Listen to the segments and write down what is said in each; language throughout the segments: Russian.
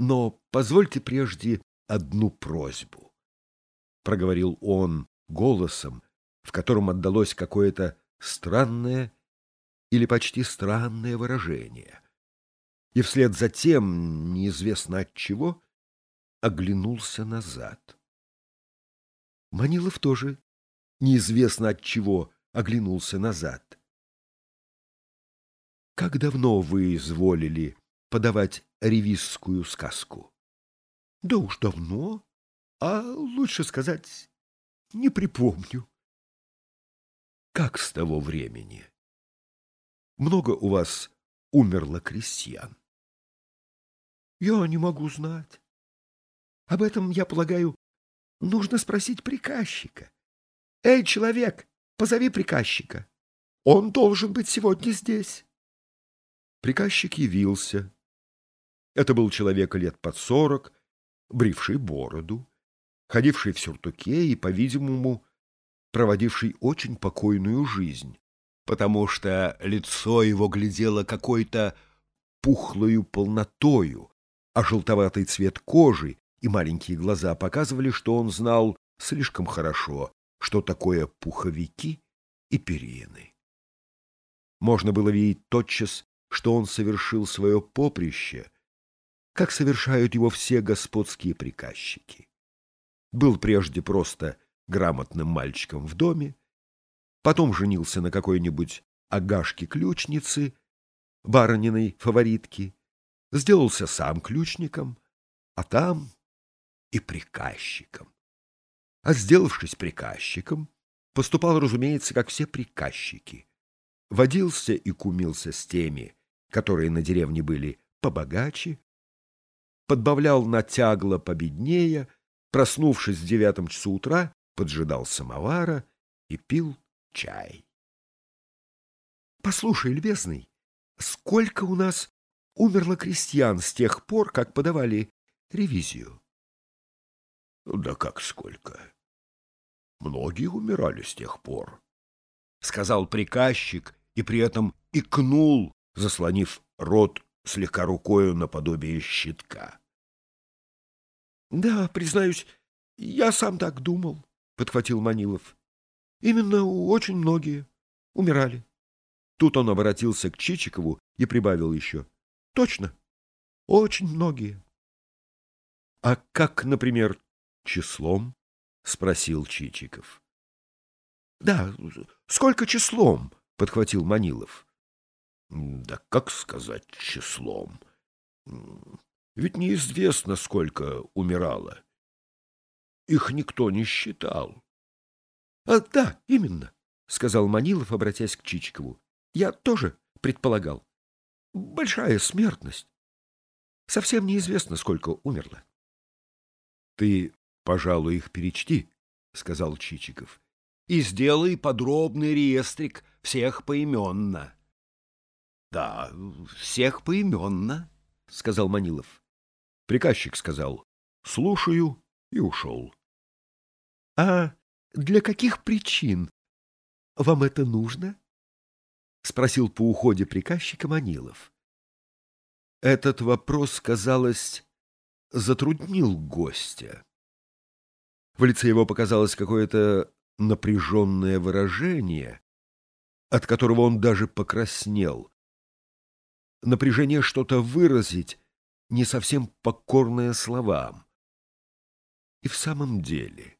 Но позвольте прежде одну просьбу, — проговорил он голосом, в котором отдалось какое-то странное или почти странное выражение. И вслед за тем, неизвестно от чего, оглянулся назад. Манилов тоже, неизвестно от чего, оглянулся назад. «Как давно вы изволили подавать ревизскую сказку?» «Да уж давно, а лучше сказать, не припомню». «Как с того времени? Много у вас умерло крестьян?» «Я не могу знать. Об этом, я полагаю, нужно спросить приказчика. Эй, человек, позови приказчика. Он должен быть сегодня здесь». Приказчик явился. Это был человек лет под сорок, бривший бороду, ходивший в сюртуке и, по-видимому, проводивший очень покойную жизнь, потому что лицо его глядело какой-то пухлою полнотою, а желтоватый цвет кожи и маленькие глаза показывали, что он знал слишком хорошо, что такое пуховики и перины. Можно было видеть тотчас, что он совершил свое поприще, как совершают его все господские приказчики. Был прежде просто грамотным мальчиком в доме, потом женился на какой-нибудь агашке-ключнице, барыниной фаворитки, сделался сам ключником, а там и приказчиком. А сделавшись приказчиком, поступал, разумеется, как все приказчики. Водился и кумился с теми, которые на деревне были побогаче, подбавлял на тягло победнее, проснувшись в девятом часу утра, поджидал самовара и пил чай. — Послушай, любезный, сколько у нас умерло крестьян с тех пор, как подавали ревизию? — Да как сколько? Многие умирали с тех пор, — сказал приказчик и при этом икнул заслонив рот слегка рукою наподобие щитка. — Да, признаюсь, я сам так думал, — подхватил Манилов. — Именно очень многие умирали. Тут он обратился к Чичикову и прибавил еще. — Точно, очень многие. — А как, например, числом? — спросил Чичиков. — Да, сколько числом? — подхватил Манилов. Да как сказать числом? Ведь неизвестно, сколько умирало. Их никто не считал. — А, да, именно, — сказал Манилов, обратясь к Чичикову. — Я тоже предполагал. Большая смертность. Совсем неизвестно, сколько умерло. — Ты, пожалуй, их перечти, — сказал Чичиков, — и сделай подробный реестрик всех поименно. —— Да, всех поименно, — сказал Манилов. Приказчик сказал «слушаю» и ушел. — А для каких причин вам это нужно? — спросил по уходе приказчика Манилов. Этот вопрос, казалось, затруднил гостя. В лице его показалось какое-то напряженное выражение, от которого он даже покраснел напряжение что-то выразить, не совсем покорное словам. И в самом деле...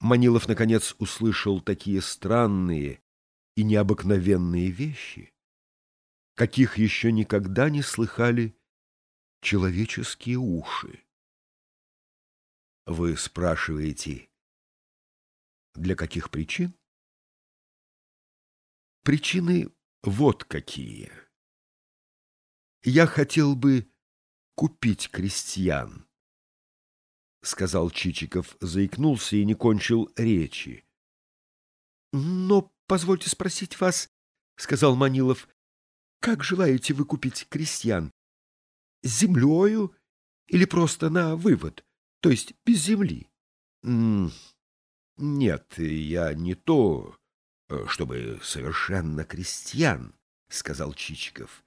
Манилов, наконец, услышал такие странные и необыкновенные вещи, каких еще никогда не слыхали человеческие уши. Вы спрашиваете, для каких причин? Причины вот какие. Я хотел бы купить крестьян, — сказал Чичиков, заикнулся и не кончил речи. — Но позвольте спросить вас, — сказал Манилов, — как желаете вы купить крестьян? Землею или просто на вывод, то есть без земли? — Нет, я не то... Э, чтобы совершенно крестьян, — сказал Чичиков.